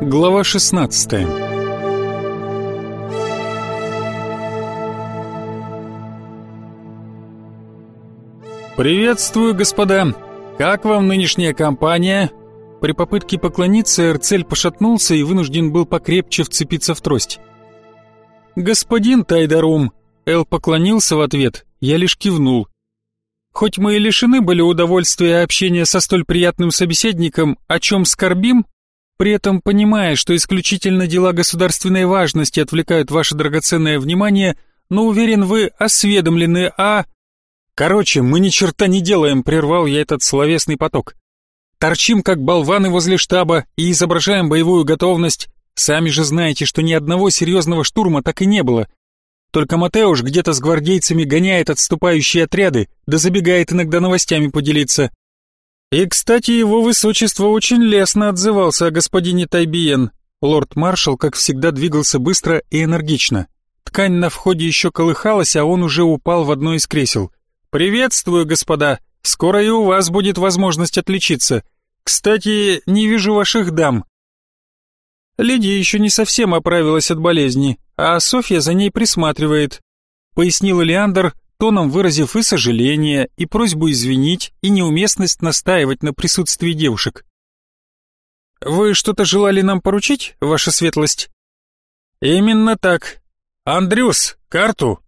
Глава 16 «Приветствую, господа! Как вам нынешняя компания?» При попытке поклониться Эрцель пошатнулся и вынужден был покрепче вцепиться в трость. «Господин Тайдарум!» Эл поклонился в ответ, я лишь кивнул. Хоть мы и лишены были удовольствия общения со столь приятным собеседником, о чем скорбим, при этом понимая, что исключительно дела государственной важности отвлекают ваше драгоценное внимание, но уверен, вы осведомлены о... Короче, мы ни черта не делаем, прервал я этот словесный поток. Торчим как болваны возле штаба и изображаем боевую готовность. Сами же знаете, что ни одного серьезного штурма так и не было. Только Матеуш где-то с гвардейцами гоняет отступающие отряды, да забегает иногда новостями поделиться. И, кстати, его высочество очень лестно отзывался о господине Тайбиен. Лорд-маршал, как всегда, двигался быстро и энергично. Ткань на входе еще колыхалась, а он уже упал в одно из кресел. «Приветствую, господа! Скоро и у вас будет возможность отличиться. Кстати, не вижу ваших дам. Лидия еще не совсем оправилась от болезни, а Софья за ней присматривает, пояснила Леандр, тоном выразив и сожаление, и просьбу извинить, и неуместность настаивать на присутствии девушек. «Вы что-то желали нам поручить, ваша светлость?» «Именно так. Андрюс, карту!»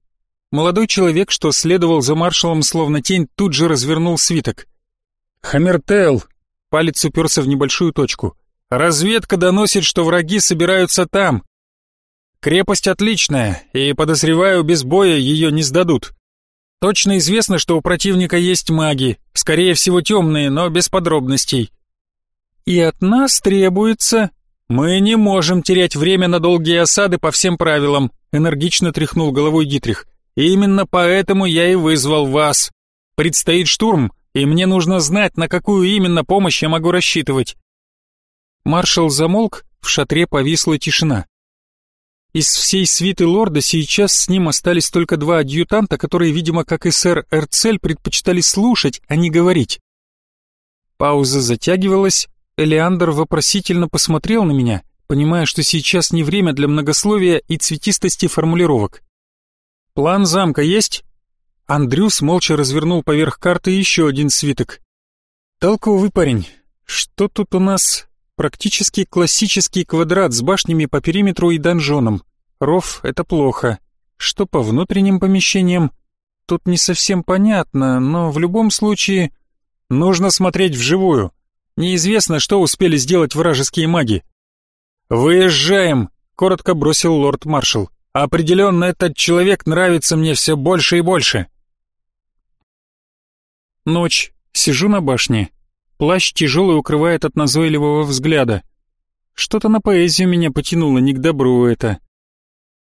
Молодой человек, что следовал за маршалом словно тень, тут же развернул свиток. «Хаммертел!» Палец уперся в небольшую точку. Разведка доносит, что враги собираются там. Крепость отличная, и, подозреваю, без боя ее не сдадут. Точно известно, что у противника есть маги, скорее всего темные, но без подробностей. И от нас требуется... Мы не можем терять время на долгие осады по всем правилам, энергично тряхнул головой Дитрих. И именно поэтому я и вызвал вас. Предстоит штурм, и мне нужно знать, на какую именно помощь я могу рассчитывать. Маршал замолк, в шатре повисла тишина. Из всей свиты лорда сейчас с ним остались только два адъютанта, которые, видимо, как и сэр Эрцель, предпочитали слушать, а не говорить. Пауза затягивалась, Элеандр вопросительно посмотрел на меня, понимая, что сейчас не время для многословия и цветистости формулировок. «План замка есть?» Андрюс молча развернул поверх карты еще один свиток. «Толковый парень. Что тут у нас?» Практически классический квадрат с башнями по периметру и донжоном. Ров — это плохо. Что по внутренним помещениям? Тут не совсем понятно, но в любом случае... Нужно смотреть вживую. Неизвестно, что успели сделать вражеские маги. «Выезжаем!» — коротко бросил лорд-маршал. «Определенно этот человек нравится мне все больше и больше!» Ночь. Сижу на башне. Плащ тяжелый укрывает от назойливого взгляда. Что-то на поэзию меня потянуло, не к добру это.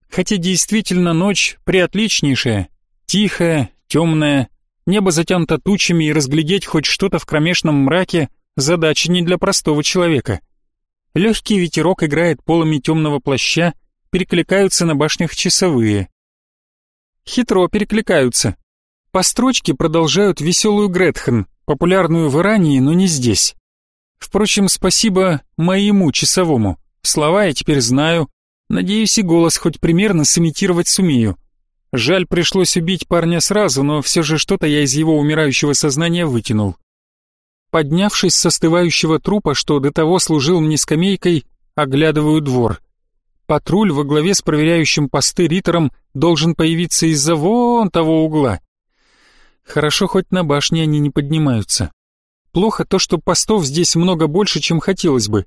Хотя действительно ночь приотличнейшая, тихая, темная, небо затянуто тучами и разглядеть хоть что-то в кромешном мраке задача не для простого человека. Легкий ветерок играет полами темного плаща, перекликаются на башнях часовые. Хитро перекликаются. По строчке продолжают веселую Гретхен, популярную в Иране, но не здесь. Впрочем, спасибо моему часовому. Слова я теперь знаю. Надеюсь, и голос хоть примерно сымитировать сумею. Жаль, пришлось убить парня сразу, но все же что-то я из его умирающего сознания вытянул. Поднявшись с остывающего трупа, что до того служил мне скамейкой, оглядываю двор. Патруль во главе с проверяющим посты Ритером должен появиться из-за вон того угла. Хорошо, хоть на башне они не поднимаются. Плохо то, что постов здесь много больше, чем хотелось бы.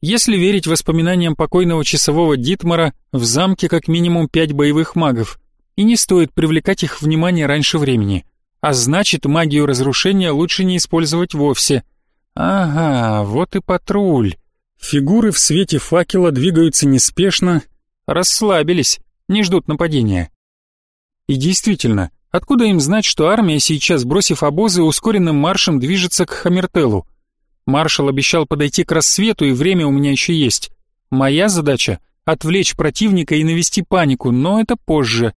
Если верить воспоминаниям покойного часового Дитмара, в замке как минимум пять боевых магов, и не стоит привлекать их внимание раньше времени. А значит, магию разрушения лучше не использовать вовсе. Ага, вот и патруль. Фигуры в свете факела двигаются неспешно, расслабились, не ждут нападения. И действительно, Откуда им знать, что армия сейчас, бросив обозы, ускоренным маршем движется к Хамертелу? Маршал обещал подойти к рассвету, и время у меня еще есть. Моя задача — отвлечь противника и навести панику, но это позже.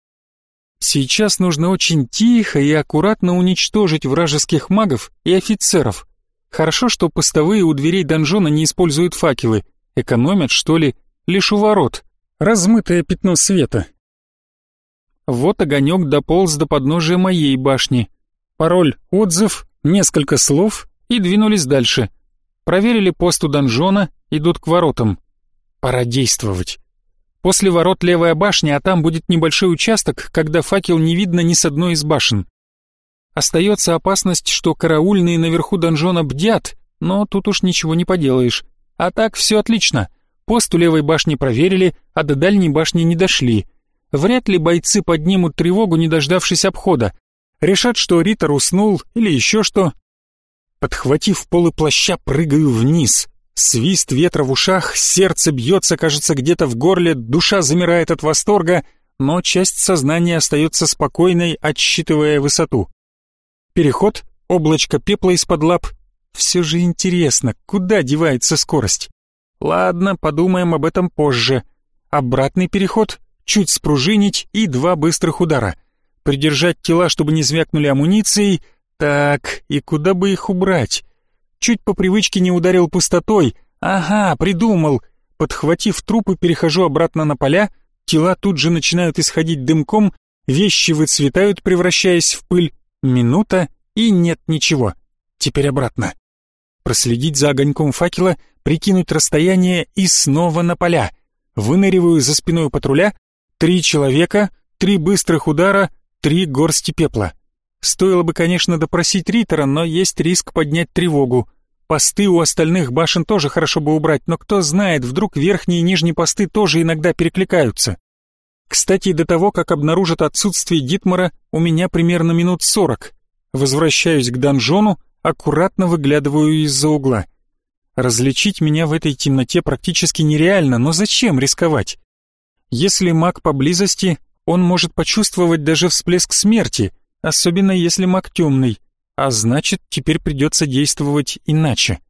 Сейчас нужно очень тихо и аккуратно уничтожить вражеских магов и офицеров. Хорошо, что постовые у дверей донжона не используют факелы. Экономят, что ли? Лишь у ворот. Размытое пятно света. Вот огонек дополз до подножия моей башни. Пароль «Отзыв», несколько слов и двинулись дальше. Проверили пост у донжона, идут к воротам. Пора действовать. После ворот левая башня, а там будет небольшой участок, когда факел не видно ни с одной из башен. Остается опасность, что караульные наверху донжона бдят, но тут уж ничего не поделаешь. А так все отлично. Пост у левой башни проверили, а до дальней башни не дошли. Вряд ли бойцы поднимут тревогу, не дождавшись обхода. Решат, что Риттер уснул или еще что. Подхватив полы плаща, прыгаю вниз. Свист ветра в ушах, сердце бьется, кажется, где-то в горле, душа замирает от восторга, но часть сознания остается спокойной, отсчитывая высоту. Переход, облачко пепла из-под лап. Все же интересно, куда девается скорость? Ладно, подумаем об этом позже. Обратный переход, чуть спружинить и два быстрых удара. Придержать тела, чтобы не звякнули амуницией. Так, и куда бы их убрать? Чуть по привычке не ударил пустотой. Ага, придумал. Подхватив трупы, перехожу обратно на поля. Тела тут же начинают исходить дымком, вещи выцветают, превращаясь в пыль. Минута, и нет ничего. Теперь обратно. Проследить за огоньком факела, прикинуть расстояние и снова на поля. Выныриваю за спиной патруля. Три человека, три быстрых удара, три горсти пепла. Стоило бы, конечно, допросить Риттера, но есть риск поднять тревогу. Посты у остальных башен тоже хорошо бы убрать, но кто знает, вдруг верхние и нижние посты тоже иногда перекликаются. Кстати, до того, как обнаружат отсутствие Дитмара, у меня примерно минут сорок. Возвращаюсь к донжону, аккуратно выглядываю из-за угла. Различить меня в этой темноте практически нереально, но зачем рисковать? Если маг поблизости, он может почувствовать даже всплеск смерти, особенно если маг темный, а значит, теперь придется действовать иначе.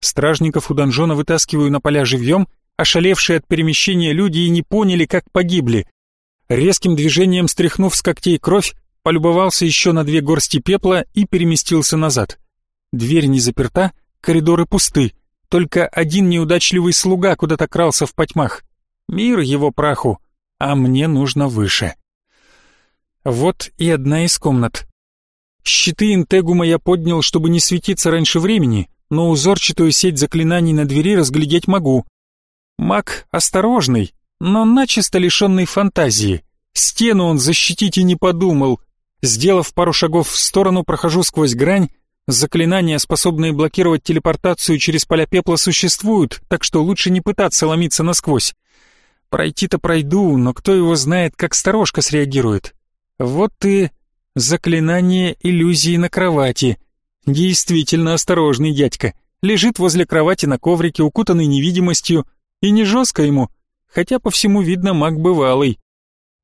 Стражников у донжона вытаскиваю на поля живьем, ошалевшие от перемещения люди и не поняли, как погибли. Резким движением стряхнув с когтей кровь, полюбовался еще на две горсти пепла и переместился назад. Дверь не заперта, коридоры пусты, только один неудачливый слуга куда-то крался в потьмах. Мир его праху, а мне нужно выше. Вот и одна из комнат. Щиты интегума я поднял, чтобы не светиться раньше времени, но узорчатую сеть заклинаний на двери разглядеть могу. Маг осторожный, но начисто лишенный фантазии. Стену он защитить и не подумал. Сделав пару шагов в сторону, прохожу сквозь грань. Заклинания, способные блокировать телепортацию через поля пепла, существуют, так что лучше не пытаться ломиться насквозь. Пройти-то пройду, но кто его знает, как сторожка среагирует. Вот ты заклинание иллюзии на кровати. Действительно осторожный дядька. Лежит возле кровати на коврике, укутанный невидимостью, и не жестко ему, хотя по всему видно маг бывалый.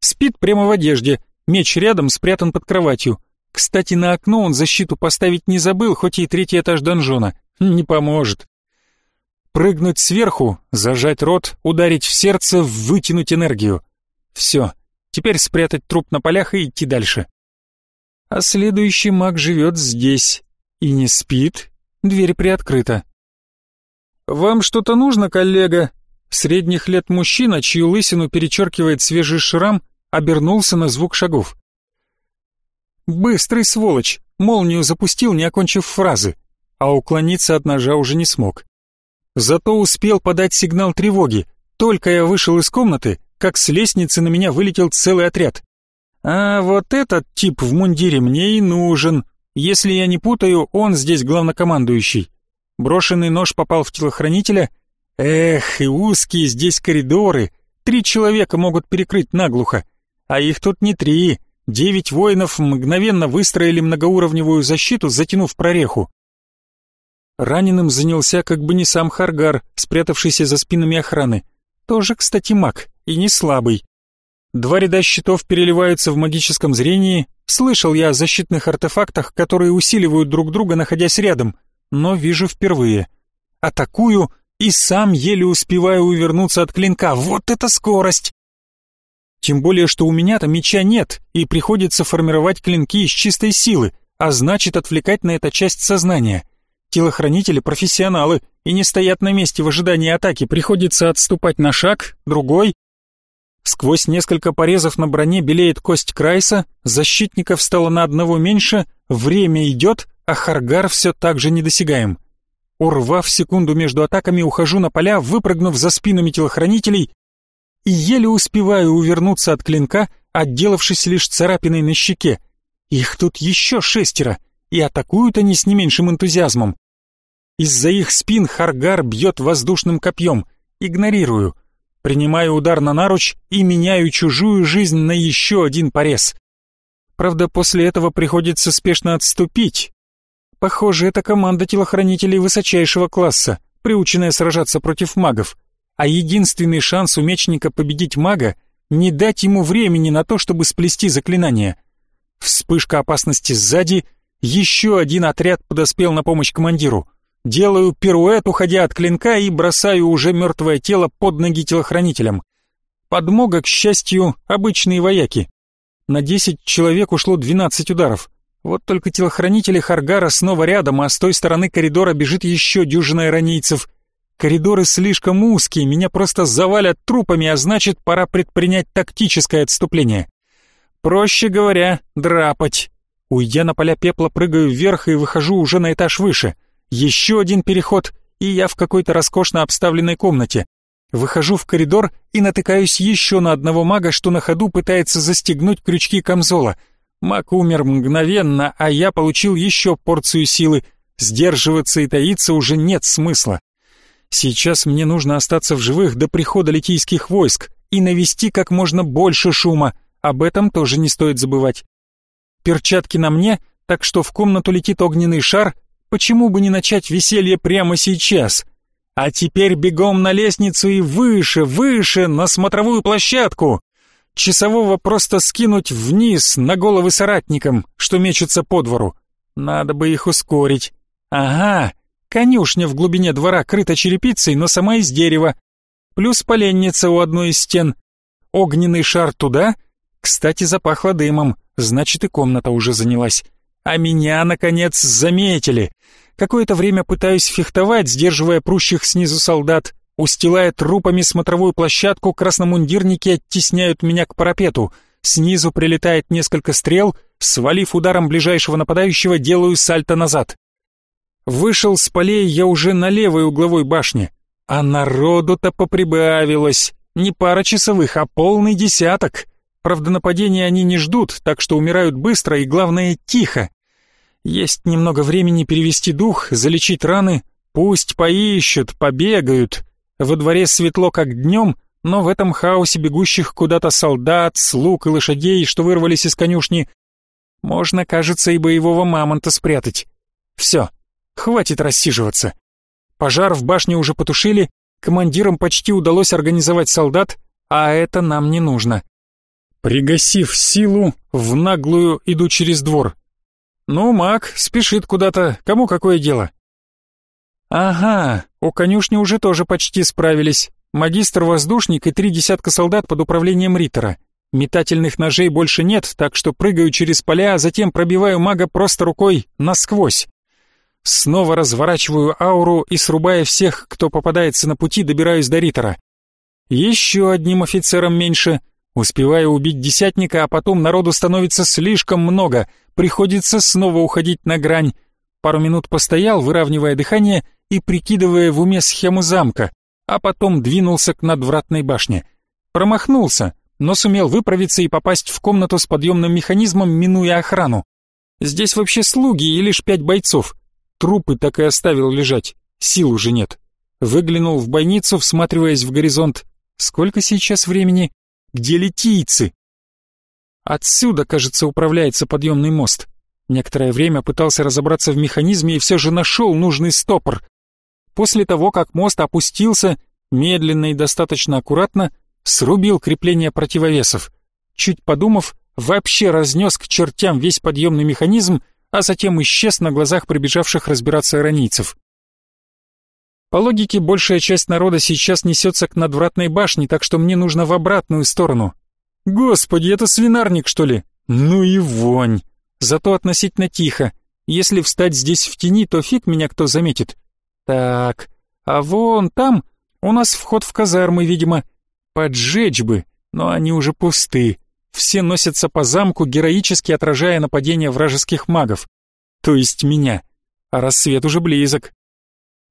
Спит прямо в одежде, меч рядом спрятан под кроватью. Кстати, на окно он защиту поставить не забыл, хоть и третий этаж донжона. Не поможет. Прыгнуть сверху, зажать рот, ударить в сердце, вытянуть энергию. Все, Теперь спрятать труп на полях и идти дальше. А следующий маг живет здесь и не спит, дверь приоткрыта. «Вам что-то нужно, коллега?» Средних лет мужчина, чью лысину перечеркивает свежий шрам, обернулся на звук шагов. Быстрый сволочь, молнию запустил, не окончив фразы, а уклониться от ножа уже не смог. Зато успел подать сигнал тревоги. Только я вышел из комнаты, как с лестницы на меня вылетел целый отряд. А вот этот тип в мундире мне и нужен. Если я не путаю, он здесь главнокомандующий. Брошенный нож попал в телохранителя. Эх, и узкие здесь коридоры. Три человека могут перекрыть наглухо. А их тут не три. Девять воинов мгновенно выстроили многоуровневую защиту, затянув прореху. Раненым занялся как бы не сам Харгар, спрятавшийся за спинами охраны. Тоже, кстати, маг и не слабый. Два ряда щитов переливаются в магическом зрении. Слышал я о защитных артефактах, которые усиливают друг друга, находясь рядом, но вижу впервые. Атакую и сам еле успеваю увернуться от клинка. Вот это скорость! Тем более, что у меня-то меча нет, и приходится формировать клинки из чистой силы, а значит отвлекать на это часть сознания. Телохранители профессионалы и не стоят на месте в ожидании атаки, приходится отступать на шаг, другой. Сквозь несколько порезов на броне белеет кость Крайса, защитников стало на одного меньше, время идет, а Харгар все так же недосягаем. Урвав секунду между атаками, ухожу на поля, выпрыгнув за спинами телохранителей и еле успеваю увернуться от клинка, отделавшись лишь царапиной на щеке. Их тут еще шестеро, и атакуют они с не меньшим энтузиазмом. Из-за их спин Харгар бьет воздушным копьем. Игнорирую. Принимаю удар на наруч и меняю чужую жизнь на еще один порез. Правда, после этого приходится спешно отступить. Похоже, это команда телохранителей высочайшего класса, приученная сражаться против магов а единственный шанс у мечника победить мага — не дать ему времени на то, чтобы сплести заклинание. Вспышка опасности сзади, еще один отряд подоспел на помощь командиру. Делаю пируэт, уходя от клинка, и бросаю уже мертвое тело под ноги телохранителям. Подмога, к счастью, обычные вояки. На 10 человек ушло 12 ударов. Вот только телохранители Харгара снова рядом, а с той стороны коридора бежит еще дюжина иронийцев — Коридоры слишком узкие, меня просто завалят трупами, а значит, пора предпринять тактическое отступление. Проще говоря, драпать. Уйдя на поля пепла, прыгаю вверх и выхожу уже на этаж выше. Еще один переход, и я в какой-то роскошно обставленной комнате. Выхожу в коридор и натыкаюсь еще на одного мага, что на ходу пытается застегнуть крючки камзола. Маг умер мгновенно, а я получил еще порцию силы. Сдерживаться и таиться уже нет смысла. Сейчас мне нужно остаться в живых до прихода литийских войск и навести как можно больше шума, об этом тоже не стоит забывать. Перчатки на мне, так что в комнату летит огненный шар, почему бы не начать веселье прямо сейчас? А теперь бегом на лестницу и выше, выше, на смотровую площадку. Часового просто скинуть вниз на головы соратникам, что мечутся по двору. Надо бы их ускорить. Ага, Конюшня в глубине двора крыта черепицей, но сама из дерева. Плюс поленница у одной из стен. Огненный шар туда. Кстати, запахло дымом, значит и комната уже занялась. А меня, наконец, заметили. Какое-то время пытаюсь фехтовать, сдерживая прущих снизу солдат. Устилая трупами смотровую площадку, красномундирники оттесняют меня к парапету. Снизу прилетает несколько стрел, свалив ударом ближайшего нападающего, делаю сальто назад. Вышел с полей я уже на левой угловой башне, а народу-то поприбавилось. Не пара часовых, а полный десяток. Правда, нападения они не ждут, так что умирают быстро и, главное, тихо. Есть немного времени перевести дух, залечить раны. Пусть поищут, побегают. Во дворе светло, как днем, но в этом хаосе бегущих куда-то солдат, слуг и лошадей, что вырвались из конюшни, можно, кажется, и боевого мамонта спрятать. Все, Хватит рассиживаться. Пожар в башне уже потушили, командирам почти удалось организовать солдат, а это нам не нужно. Пригасив силу, в наглую иду через двор. Ну, маг, спешит куда-то, кому какое дело? Ага, у конюшни уже тоже почти справились. Магистр-воздушник и три десятка солдат под управлением Риттера. Метательных ножей больше нет, так что прыгаю через поля, а затем пробиваю мага просто рукой насквозь. Снова разворачиваю ауру и, срубая всех, кто попадается на пути, добираюсь до Риттера. Еще одним офицером меньше. Успеваю убить десятника, а потом народу становится слишком много. Приходится снова уходить на грань. Пару минут постоял, выравнивая дыхание и прикидывая в уме схему замка, а потом двинулся к надвратной башне. Промахнулся, но сумел выправиться и попасть в комнату с подъемным механизмом, минуя охрану. Здесь вообще слуги и лишь пять бойцов. Трупы так и оставил лежать, сил уже нет. Выглянул в бойницу, всматриваясь в горизонт. Сколько сейчас времени? Где летийцы? Отсюда, кажется, управляется подъемный мост. Некоторое время пытался разобраться в механизме и все же нашел нужный стопор. После того, как мост опустился, медленно и достаточно аккуратно срубил крепление противовесов. Чуть подумав, вообще разнес к чертям весь подъемный механизм а затем исчез на глазах прибежавших разбираться иронийцев. По логике, большая часть народа сейчас несется к надвратной башне, так что мне нужно в обратную сторону. Господи, это свинарник, что ли? Ну и вонь. Зато относительно тихо. Если встать здесь в тени, то фиг меня кто заметит. Так, а вон там у нас вход в казармы, видимо. Поджечь бы, но они уже пусты. Все носятся по замку, героически отражая нападение вражеских магов. То есть меня. А рассвет уже близок.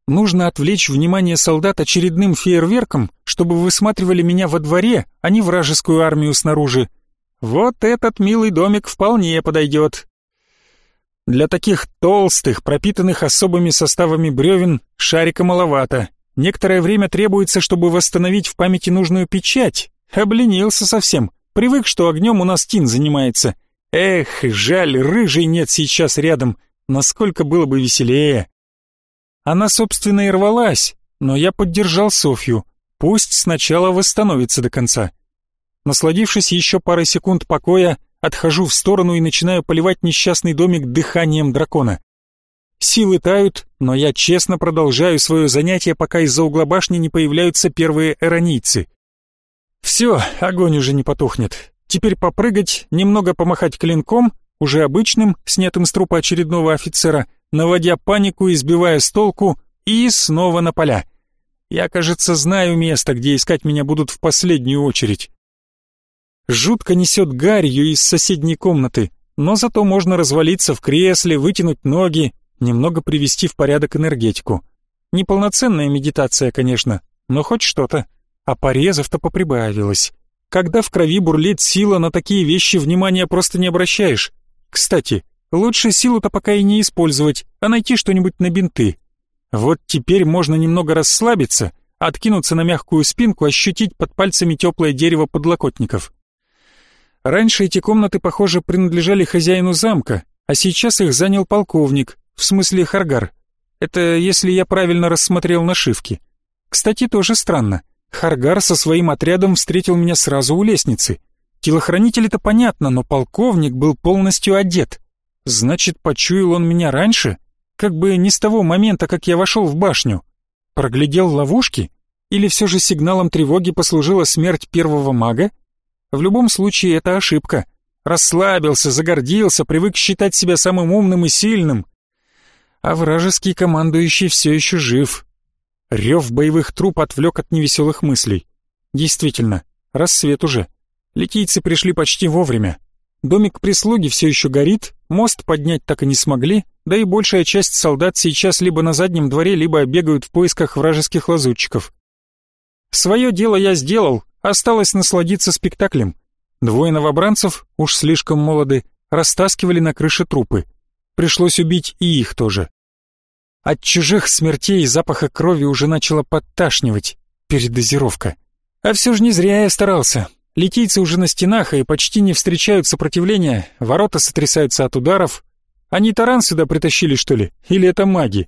Нужно отвлечь внимание солдат очередным фейерверком, чтобы высматривали меня во дворе, а не вражескую армию снаружи. Вот этот милый домик вполне подойдет. Для таких толстых, пропитанных особыми составами бревен, шарика маловато. Некоторое время требуется, чтобы восстановить в памяти нужную печать. Обленился совсем. Привык, что огнем у нас Тин занимается. Эх, жаль, рыжий нет сейчас рядом. Насколько было бы веселее. Она, собственно, и рвалась, но я поддержал Софью. Пусть сначала восстановится до конца. Насладившись еще парой секунд покоя, отхожу в сторону и начинаю поливать несчастный домик дыханием дракона. Силы тают, но я честно продолжаю свое занятие, пока из-за угла башни не появляются первые эронийцы. Все, огонь уже не потухнет. Теперь попрыгать, немного помахать клинком, уже обычным, снятым с трупа очередного офицера, наводя панику и сбивая с толку, и снова на поля. Я, кажется, знаю место, где искать меня будут в последнюю очередь. Жутко несет гарью из соседней комнаты, но зато можно развалиться в кресле, вытянуть ноги, немного привести в порядок энергетику. Неполноценная медитация, конечно, но хоть что-то. А порезов-то поприбавилось. Когда в крови бурлит сила, на такие вещи внимания просто не обращаешь. Кстати, лучше силу-то пока и не использовать, а найти что-нибудь на бинты. Вот теперь можно немного расслабиться, откинуться на мягкую спинку, ощутить под пальцами теплое дерево подлокотников. Раньше эти комнаты, похоже, принадлежали хозяину замка, а сейчас их занял полковник, в смысле Харгар. Это если я правильно рассмотрел нашивки. Кстати, тоже странно. Харгар со своим отрядом встретил меня сразу у лестницы. Телохранитель-то понятно, но полковник был полностью одет. Значит, почуял он меня раньше? Как бы не с того момента, как я вошел в башню. Проглядел ловушки? Или все же сигналом тревоги послужила смерть первого мага? В любом случае, это ошибка. Расслабился, загордился, привык считать себя самым умным и сильным. А вражеский командующий все еще жив. Рев боевых труп отвлек от невеселых мыслей. Действительно, рассвет уже. Литийцы пришли почти вовремя. Домик прислуги все еще горит, мост поднять так и не смогли, да и большая часть солдат сейчас либо на заднем дворе, либо бегают в поисках вражеских лазутчиков. Свое дело я сделал, осталось насладиться спектаклем. Двое новобранцев, уж слишком молоды, растаскивали на крыше трупы. Пришлось убить и их тоже. От чужих смертей запаха крови уже начало подташнивать. Передозировка. А все же не зря я старался. Литийцы уже на стенах и почти не встречают сопротивления, ворота сотрясаются от ударов. Они таран сюда притащили, что ли? Или это маги?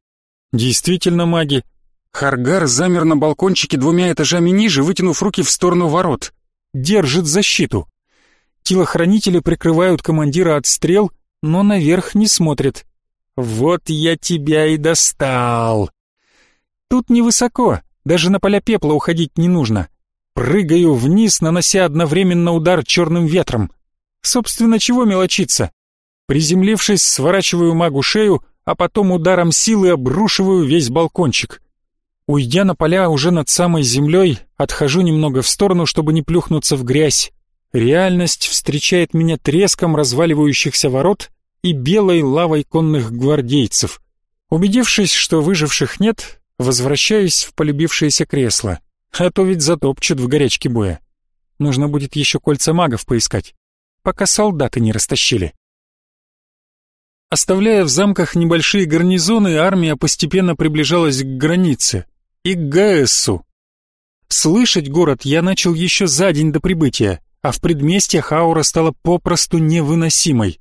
Действительно маги. Харгар замер на балкончике двумя этажами ниже, вытянув руки в сторону ворот. Держит защиту. Телохранители прикрывают командира от стрел, но наверх не смотрят. Вот я тебя и достал. Тут невысоко, даже на поля пепла уходить не нужно. Прыгаю вниз, нанося одновременно удар черным ветром. Собственно, чего мелочиться? Приземлившись, сворачиваю магу шею, а потом ударом силы обрушиваю весь балкончик. Уйдя на поля уже над самой землей, отхожу немного в сторону, чтобы не плюхнуться в грязь. Реальность встречает меня треском разваливающихся ворот и белой лавой конных гвардейцев. Убедившись, что выживших нет, возвращаюсь в полюбившееся кресло, а то ведь затопчут в горячке боя. Нужно будет еще кольца магов поискать, пока солдаты не растащили. Оставляя в замках небольшие гарнизоны, армия постепенно приближалась к границе и к Гаэссу. Слышать город я начал еще за день до прибытия, а в предместьях аура стала попросту невыносимой.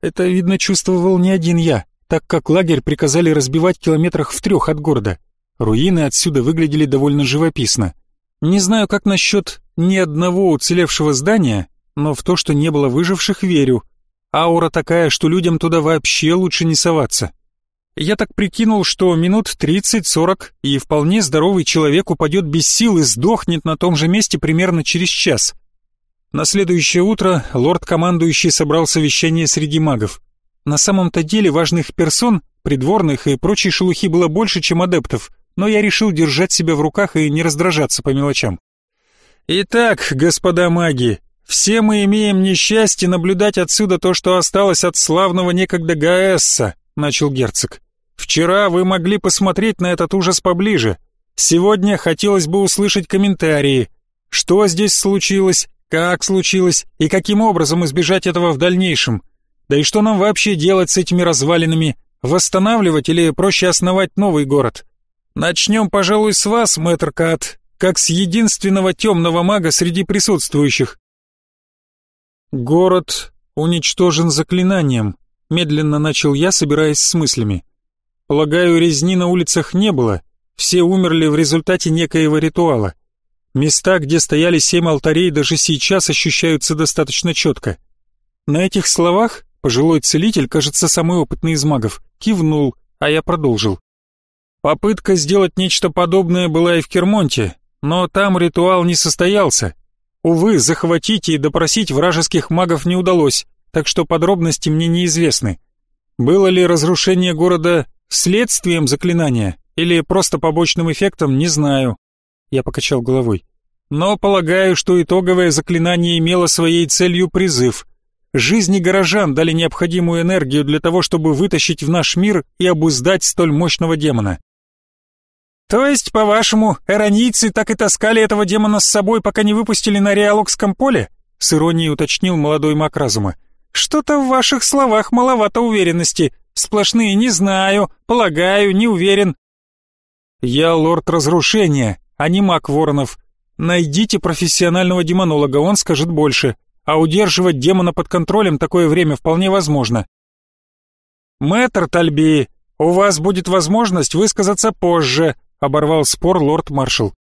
Это, видно, чувствовал не один я, так как лагерь приказали разбивать километрах в трех от города. Руины отсюда выглядели довольно живописно. Не знаю, как насчет ни одного уцелевшего здания, но в то, что не было выживших, верю. Аура такая, что людям туда вообще лучше не соваться. Я так прикинул, что минут 30-40, и вполне здоровый человек упадет без сил и сдохнет на том же месте примерно через час. На следующее утро лорд-командующий собрал совещание среди магов. На самом-то деле важных персон, придворных и прочей шелухи было больше, чем адептов, но я решил держать себя в руках и не раздражаться по мелочам. Итак, господа маги, все мы имеем несчастье наблюдать отсюда то, что осталось от славного некогда Гаэсса, начал герцог. Вчера вы могли посмотреть на этот ужас поближе. Сегодня хотелось бы услышать комментарии. Что здесь случилось, как случилось и каким образом избежать этого в дальнейшем? Да и что нам вообще делать с этими развалинами? Восстанавливать или проще основать новый город? Начнем, пожалуй, с вас, мэтр Кат, как с единственного темного мага среди присутствующих. Город уничтожен заклинанием, медленно начал я, собираясь с мыслями. Полагаю, резни на улицах не было, все умерли в результате некоего ритуала. Места, где стояли семь алтарей, даже сейчас ощущаются достаточно четко. На этих словах пожилой целитель, кажется, самый опытный из магов, кивнул, а я продолжил. Попытка сделать нечто подобное была и в Кермонте, но там ритуал не состоялся. Увы, захватить и допросить вражеских магов не удалось, так что подробности мне неизвестны. Было ли разрушение города следствием заклинания или просто побочным эффектом, не знаю. Я покачал головой. Но полагаю, что итоговое заклинание имело своей целью призыв. Жизни горожан дали необходимую энергию для того, чтобы вытащить в наш мир и обуздать столь мощного демона. «То есть, по-вашему, эронийцы так и таскали этого демона с собой, пока не выпустили на Реалокском поле?» — с иронией уточнил молодой маг разума. «Что-то в ваших словах маловато уверенности. Сплошные «не знаю», «полагаю», «не уверен». «Я лорд разрушения, а не маг Воронов. Найдите профессионального демонолога, он скажет больше. А удерживать демона под контролем такое время вполне возможно». «Мэтр Тальби, у вас будет возможность высказаться позже», оборвал спор лорд-маршал.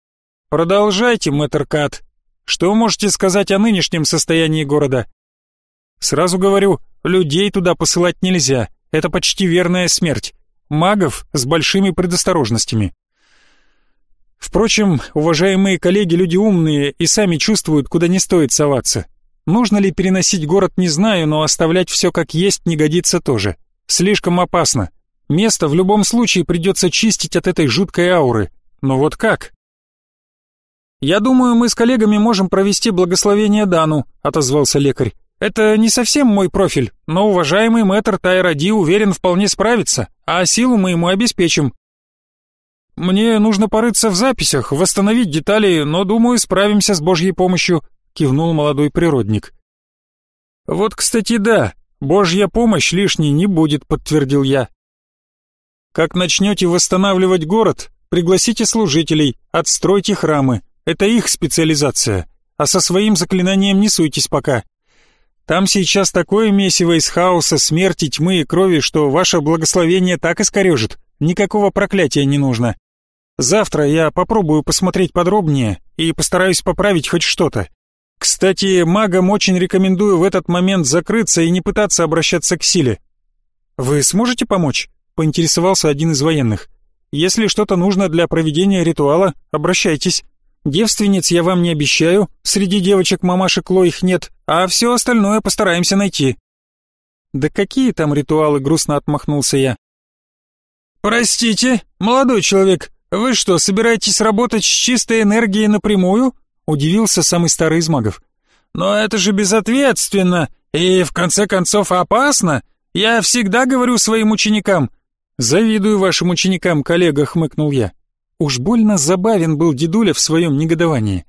Продолжайте, мэтр Кат. Что можете сказать о нынешнем состоянии города? Сразу говорю, людей туда посылать нельзя. Это почти верная смерть. Магов с большими предосторожностями. Впрочем, уважаемые коллеги люди умные и сами чувствуют, куда не стоит соваться. Нужно ли переносить город, не знаю, но оставлять все как есть не годится тоже. Слишком опасно. Место в любом случае придется чистить от этой жуткой ауры. Но вот как? «Я думаю, мы с коллегами можем провести благословение Дану», — отозвался лекарь. «Это не совсем мой профиль, но уважаемый мэтр Тайради уверен вполне справится, а силу мы ему обеспечим». «Мне нужно порыться в записях, восстановить детали, но, думаю, справимся с Божьей помощью», — кивнул молодой природник. «Вот, кстати, да, Божья помощь лишней не будет», — подтвердил я. Как начнете восстанавливать город, пригласите служителей, отстройте храмы. Это их специализация. А со своим заклинанием не суйтесь пока. Там сейчас такое месиво из хаоса, смерти, тьмы и крови, что ваше благословение так искорежит. Никакого проклятия не нужно. Завтра я попробую посмотреть подробнее и постараюсь поправить хоть что-то. Кстати, магам очень рекомендую в этот момент закрыться и не пытаться обращаться к силе. Вы сможете помочь? Поинтересовался один из военных. «Если что-то нужно для проведения ритуала, обращайтесь. Девственниц я вам не обещаю, среди девочек мамашек Клоих нет, а все остальное постараемся найти». «Да какие там ритуалы?» — грустно отмахнулся я. «Простите, молодой человек, вы что, собираетесь работать с чистой энергией напрямую?» — удивился самый старый из магов. «Но это же безответственно и, в конце концов, опасно. Я всегда говорю своим ученикам, «Завидую вашим ученикам, коллега», — хмыкнул я. Уж больно забавен был дедуля в своем негодовании.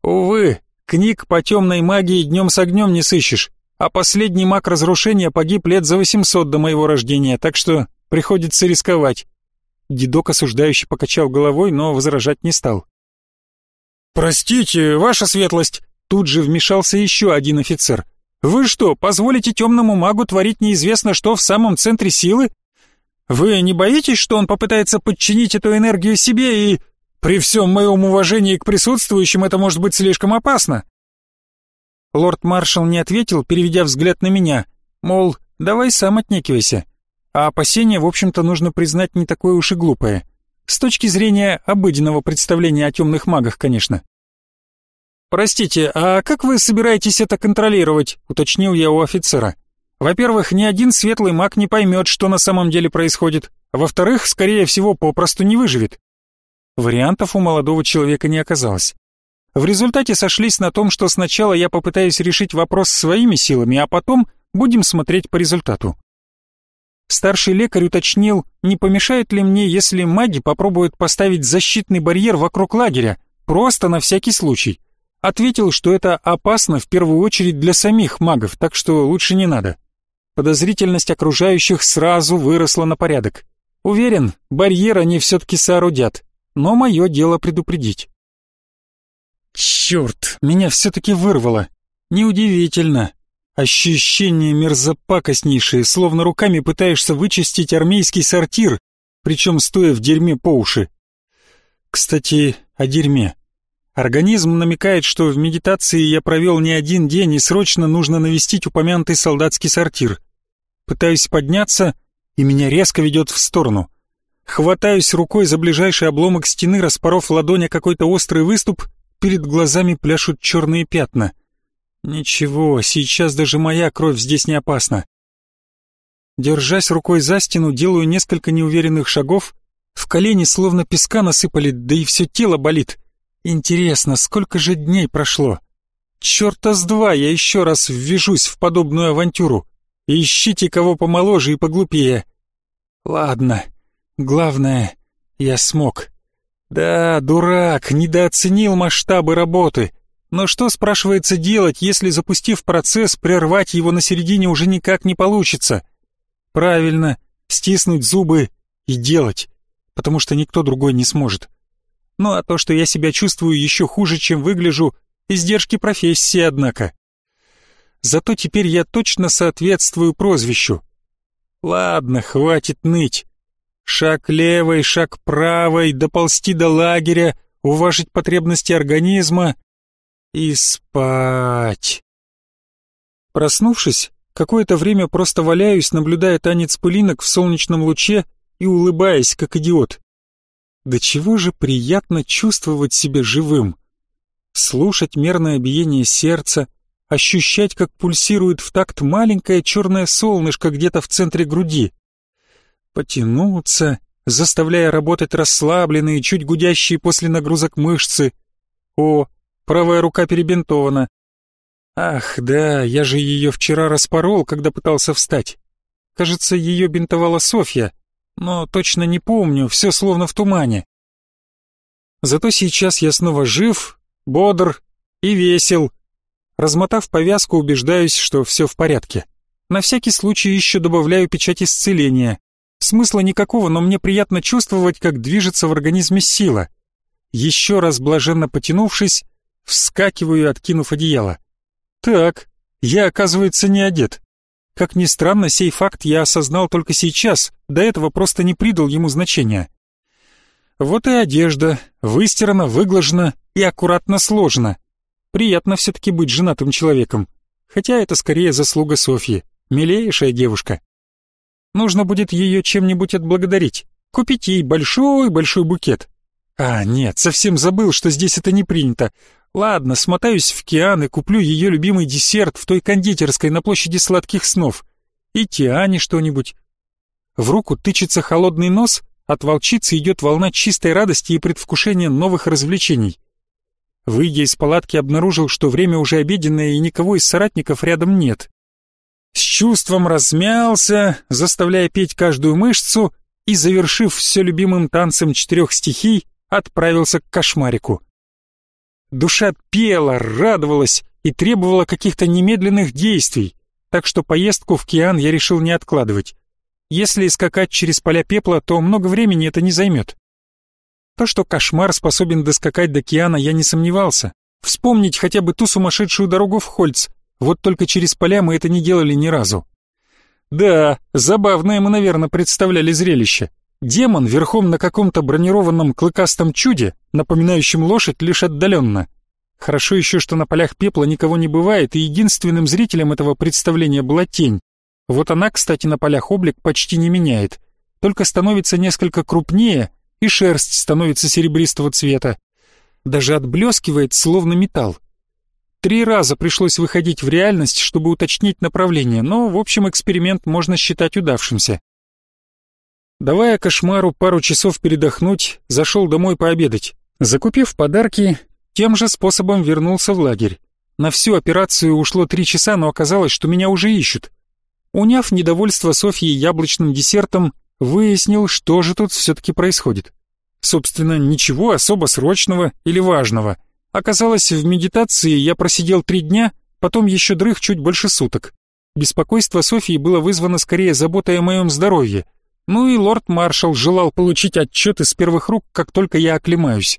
«Увы, книг по темной магии днем с огнем не сыщешь, а последний маг разрушения погиб лет за восемьсот до моего рождения, так что приходится рисковать». Дедок осуждающий покачал головой, но возражать не стал. «Простите, ваша светлость!» Тут же вмешался еще один офицер. «Вы что, позволите темному магу творить неизвестно что в самом центре силы? Вы не боитесь, что он попытается подчинить эту энергию себе и... При всем моем уважении к присутствующим это может быть слишком опасно?» Лорд-маршал не ответил, переведя взгляд на меня, мол, давай сам отнекивайся. А опасение, в общем-то, нужно признать не такое уж и глупое. С точки зрения обыденного представления о темных магах, конечно. «Простите, а как вы собираетесь это контролировать?» — уточнил я у офицера. Во-первых, ни один светлый маг не поймет, что на самом деле происходит. Во-вторых, скорее всего, попросту не выживет. Вариантов у молодого человека не оказалось. В результате сошлись на том, что сначала я попытаюсь решить вопрос своими силами, а потом будем смотреть по результату. Старший лекарь уточнил, не помешает ли мне, если маги попробуют поставить защитный барьер вокруг лагеря, просто на всякий случай. Ответил, что это опасно в первую очередь для самих магов, так что лучше не надо. Подозрительность окружающих сразу выросла на порядок. Уверен, барьер они все-таки соорудят, но мое дело предупредить. Черт, меня все-таки вырвало. Неудивительно. Ощущение мерзопакостнейшее, словно руками пытаешься вычистить армейский сортир, причем стоя в дерьме по уши. Кстати, о дерьме. Организм намекает, что в медитации я провел не один день и срочно нужно навестить упомянутый солдатский сортир. Пытаюсь подняться, и меня резко ведет в сторону. Хватаюсь рукой за ближайший обломок стены, распоров ладонь о какой-то острый выступ, перед глазами пляшут черные пятна. Ничего, сейчас даже моя кровь здесь не опасна. Держась рукой за стену, делаю несколько неуверенных шагов, в колени словно песка насыпали, да и все тело болит. Интересно, сколько же дней прошло? Черта с два я еще раз ввяжусь в подобную авантюру. Ищите кого помоложе и поглупее. Ладно, главное, я смог. Да, дурак, недооценил масштабы работы. Но что, спрашивается, делать, если, запустив процесс, прервать его на середине уже никак не получится? Правильно, стиснуть зубы и делать, потому что никто другой не сможет. Ну а то, что я себя чувствую еще хуже, чем выгляжу, издержки профессии, однако. Зато теперь я точно соответствую прозвищу. Ладно, хватит ныть. Шаг левой, шаг правой, доползти до лагеря, уважить потребности организма и спать. Проснувшись, какое-то время просто валяюсь, наблюдая танец пылинок в солнечном луче и улыбаясь, как идиот. До чего же приятно чувствовать себя живым. Слушать мерное биение сердца, ощущать, как пульсирует в такт маленькое черное солнышко где-то в центре груди. Потянуться, заставляя работать расслабленные, чуть гудящие после нагрузок мышцы. О, правая рука перебинтована. Ах, да, я же ее вчера распорол, когда пытался встать. Кажется, ее бинтовала Софья но точно не помню, все словно в тумане. Зато сейчас я снова жив, бодр и весел. Размотав повязку, убеждаюсь, что все в порядке. На всякий случай еще добавляю печать исцеления. Смысла никакого, но мне приятно чувствовать, как движется в организме сила. Еще раз блаженно потянувшись, вскакиваю, откинув одеяло. Так, я, оказывается, не одет. Как ни странно, сей факт я осознал только сейчас, до этого просто не придал ему значения. Вот и одежда, выстирана, выглажена и аккуратно сложена. Приятно все-таки быть женатым человеком, хотя это скорее заслуга Софьи, милейшая девушка. Нужно будет ее чем-нибудь отблагодарить, купить ей большой-большой букет. А, нет, совсем забыл, что здесь это не принято. Ладно, смотаюсь в Киан и куплю ее любимый десерт в той кондитерской на площади сладких снов. И Тиане что-нибудь. В руку тычется холодный нос, от волчицы идет волна чистой радости и предвкушения новых развлечений. Выйдя из палатки, обнаружил, что время уже обеденное и никого из соратников рядом нет. С чувством размялся, заставляя петь каждую мышцу, и, завершив все любимым танцем четырех стихий, отправился к кошмарику. Душа пела, радовалась и требовала каких-то немедленных действий, так что поездку в Киан я решил не откладывать. Если скакать через поля пепла, то много времени это не займет. То, что кошмар способен доскакать до Киана, я не сомневался. Вспомнить хотя бы ту сумасшедшую дорогу в Хольц, вот только через поля мы это не делали ни разу. Да, забавное мы, наверное, представляли зрелище. Демон верхом на каком-то бронированном клыкастом чуде, напоминающем лошадь лишь отдаленно. Хорошо еще, что на полях пепла никого не бывает, и единственным зрителем этого представления была тень. Вот она, кстати, на полях облик почти не меняет, только становится несколько крупнее, и шерсть становится серебристого цвета. Даже отблескивает, словно металл. Три раза пришлось выходить в реальность, чтобы уточнить направление, но, в общем, эксперимент можно считать удавшимся. Давая кошмару пару часов передохнуть, зашел домой пообедать. Закупив подарки, тем же способом вернулся в лагерь. На всю операцию ушло три часа, но оказалось, что меня уже ищут. Уняв недовольство Софьи яблочным десертом, выяснил, что же тут все-таки происходит. Собственно, ничего особо срочного или важного. Оказалось, в медитации я просидел три дня, потом еще дрых чуть больше суток. Беспокойство Софьи было вызвано скорее заботой о моем здоровье. Ну и лорд-маршал желал получить отчет из первых рук, как только я оклемаюсь.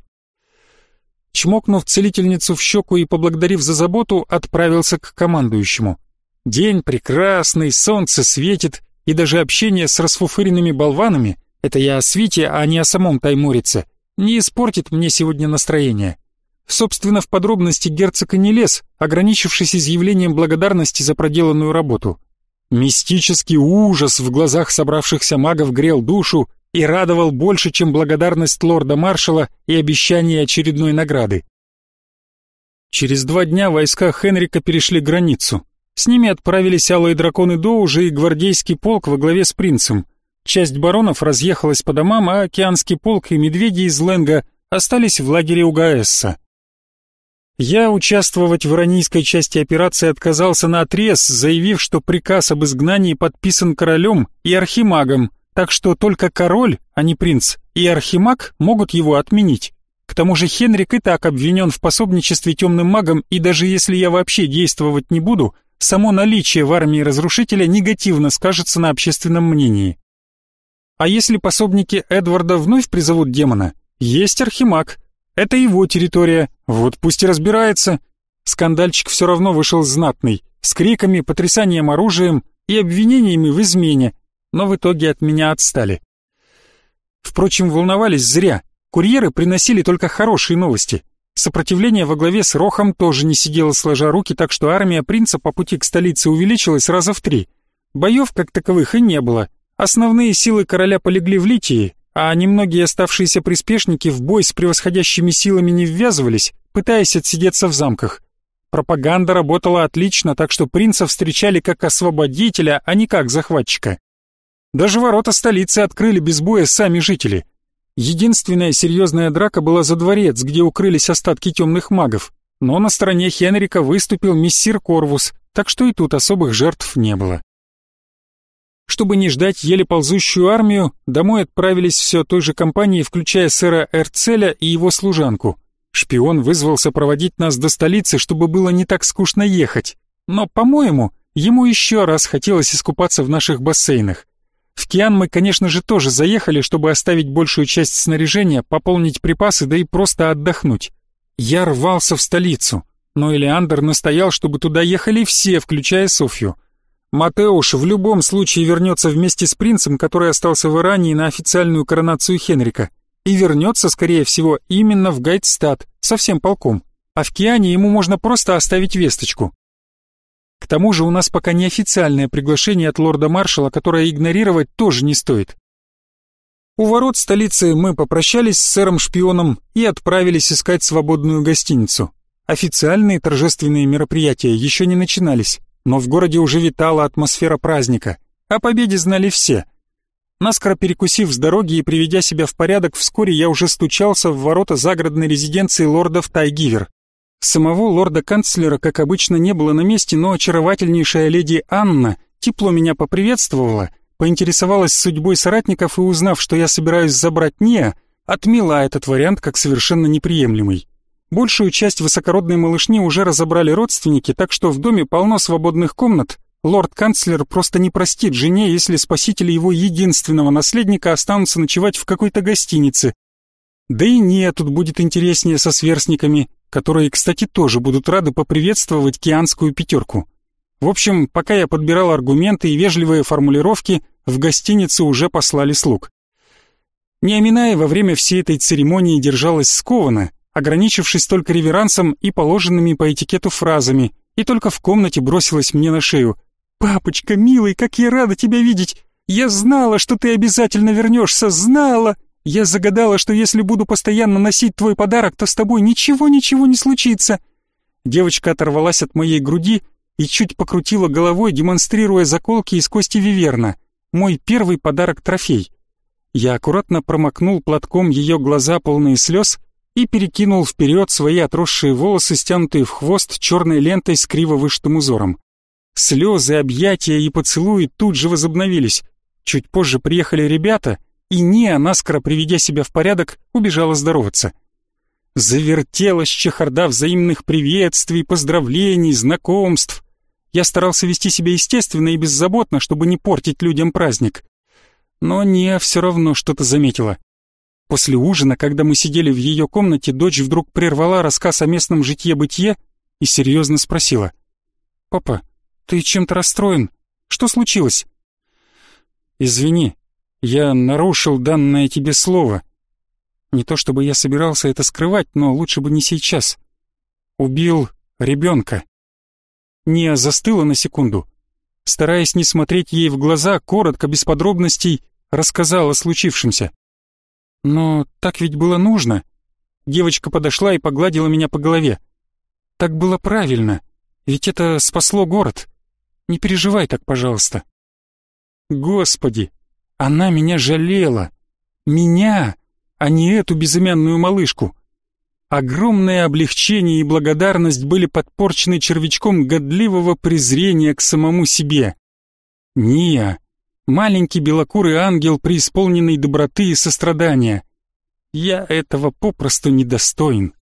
Чмокнув целительницу в щеку и поблагодарив за заботу, отправился к командующему. День прекрасный, солнце светит, и даже общение с расфуфыренными болванами, это я о свите, а не о самом Таймурице, не испортит мне сегодня настроение. Собственно, в подробности герцог и не лез, ограничившись изъявлением благодарности за проделанную работу. Мистический ужас в глазах собравшихся магов грел душу и радовал больше, чем благодарность лорда-маршала и обещание очередной награды. Через два дня войска Хенрика перешли границу. С ними отправились алые драконы Доужа и гвардейский полк во главе с принцем. Часть баронов разъехалась по домам, а океанский полк и медведи из Ленга остались в лагере у Гаэсса. Я участвовать в иронийской части операции отказался на отрез, заявив, что приказ об изгнании подписан королем и архимагом, так что только король, а не принц, и архимаг могут его отменить. К тому же Хенрик и так обвинен в пособничестве темным магам, и даже если я вообще действовать не буду, само наличие в армии разрушителя негативно скажется на общественном мнении. А если пособники Эдварда вновь призовут демона? Есть архимаг. Это его территория, вот пусть и разбирается. Скандальчик все равно вышел знатный, с криками, потрясанием оружием и обвинениями в измене, но в итоге от меня отстали. Впрочем, волновались зря. Курьеры приносили только хорошие новости. Сопротивление во главе с Рохом тоже не сидело сложа руки, так что армия принца по пути к столице увеличилась раза в три. Боев как таковых и не было. Основные силы короля полегли в Литии, а немногие оставшиеся приспешники в бой с превосходящими силами не ввязывались, пытаясь отсидеться в замках. Пропаганда работала отлично, так что принца встречали как освободителя, а не как захватчика. Даже ворота столицы открыли без боя сами жители – Единственная серьезная драка была за дворец, где укрылись остатки темных магов, но на стороне Хенрика выступил мессир Корвус, так что и тут особых жертв не было. Чтобы не ждать еле ползущую армию, домой отправились все той же компанией, включая сэра Эрцеля и его служанку. Шпион вызвался проводить нас до столицы, чтобы было не так скучно ехать. Но, по-моему, ему еще раз хотелось искупаться в наших бассейнах. В Киан мы, конечно же, тоже заехали, чтобы оставить большую часть снаряжения, пополнить припасы, да и просто отдохнуть. Я рвался в столицу, но Элеандр настоял, чтобы туда ехали все, включая Софью. Матеуш в любом случае вернется вместе с принцем, который остался в Иране на официальную коронацию Хенрика. И вернется, скорее всего, именно в Гайтстад, со всем полком. А в Киане ему можно просто оставить весточку. К тому же у нас пока неофициальное приглашение от лорда-маршала, которое игнорировать тоже не стоит. У ворот столицы мы попрощались с сэром-шпионом и отправились искать свободную гостиницу. Официальные торжественные мероприятия еще не начинались, но в городе уже витала атмосфера праздника. О победе знали все. Наскоро перекусив с дороги и приведя себя в порядок, вскоре я уже стучался в ворота загородной резиденции лордов Тайгивер. Самого лорда-канцлера, как обычно, не было на месте, но очаровательнейшая леди Анна тепло меня поприветствовала, поинтересовалась судьбой соратников и, узнав, что я собираюсь забрать Ния, отмела этот вариант как совершенно неприемлемый. Большую часть высокородной малышни уже разобрали родственники, так что в доме полно свободных комнат. Лорд-канцлер просто не простит жене, если спасители его единственного наследника останутся ночевать в какой-то гостинице. Да и не тут будет интереснее со сверстниками, которые, кстати, тоже будут рады поприветствовать кианскую пятерку. В общем, пока я подбирал аргументы и вежливые формулировки, в гостиницу уже послали слуг. Неаминая во время всей этой церемонии держалась скованно, ограничившись только реверансом и положенными по этикету фразами, и только в комнате бросилась мне на шею. «Папочка, милый, как я рада тебя видеть! Я знала, что ты обязательно вернешься, знала!» Я загадала, что если буду постоянно носить твой подарок, то с тобой ничего-ничего не случится. Девочка оторвалась от моей груди и чуть покрутила головой, демонстрируя заколки из кости виверна. Мой первый подарок-трофей. Я аккуратно промокнул платком ее глаза, полные слез, и перекинул вперед свои отросшие волосы, стянутые в хвост черной лентой с криво вышитым узором. Слезы, объятия и поцелуи тут же возобновились. Чуть позже приехали ребята, и Ния, наскоро приведя себя в порядок, убежала здороваться. Завертелась чехарда взаимных приветствий, поздравлений, знакомств. Я старался вести себя естественно и беззаботно, чтобы не портить людям праздник. Но Ния все равно что-то заметила. После ужина, когда мы сидели в ее комнате, дочь вдруг прервала рассказ о местном житье-бытие и серьезно спросила. «Папа, ты чем-то расстроен? Что случилось?» «Извини, я нарушил данное тебе слово. Не то чтобы я собирался это скрывать, но лучше бы не сейчас. Убил ребенка». Ния застыла на секунду. Стараясь не смотреть ей в глаза, коротко, без подробностей, рассказала о случившемся. Но так ведь было нужно. Девочка подошла и погладила меня по голове. Так было правильно, ведь это спасло город. Не переживай так, пожалуйста. Господи, она меня жалела. Меня, а не эту безымянную малышку. Огромное облегчение и благодарность были подпорчены червячком годливого презрения к самому себе. Ния, маленький белокурый ангел, преисполненный доброты и сострадания. Я этого попросту недостоин.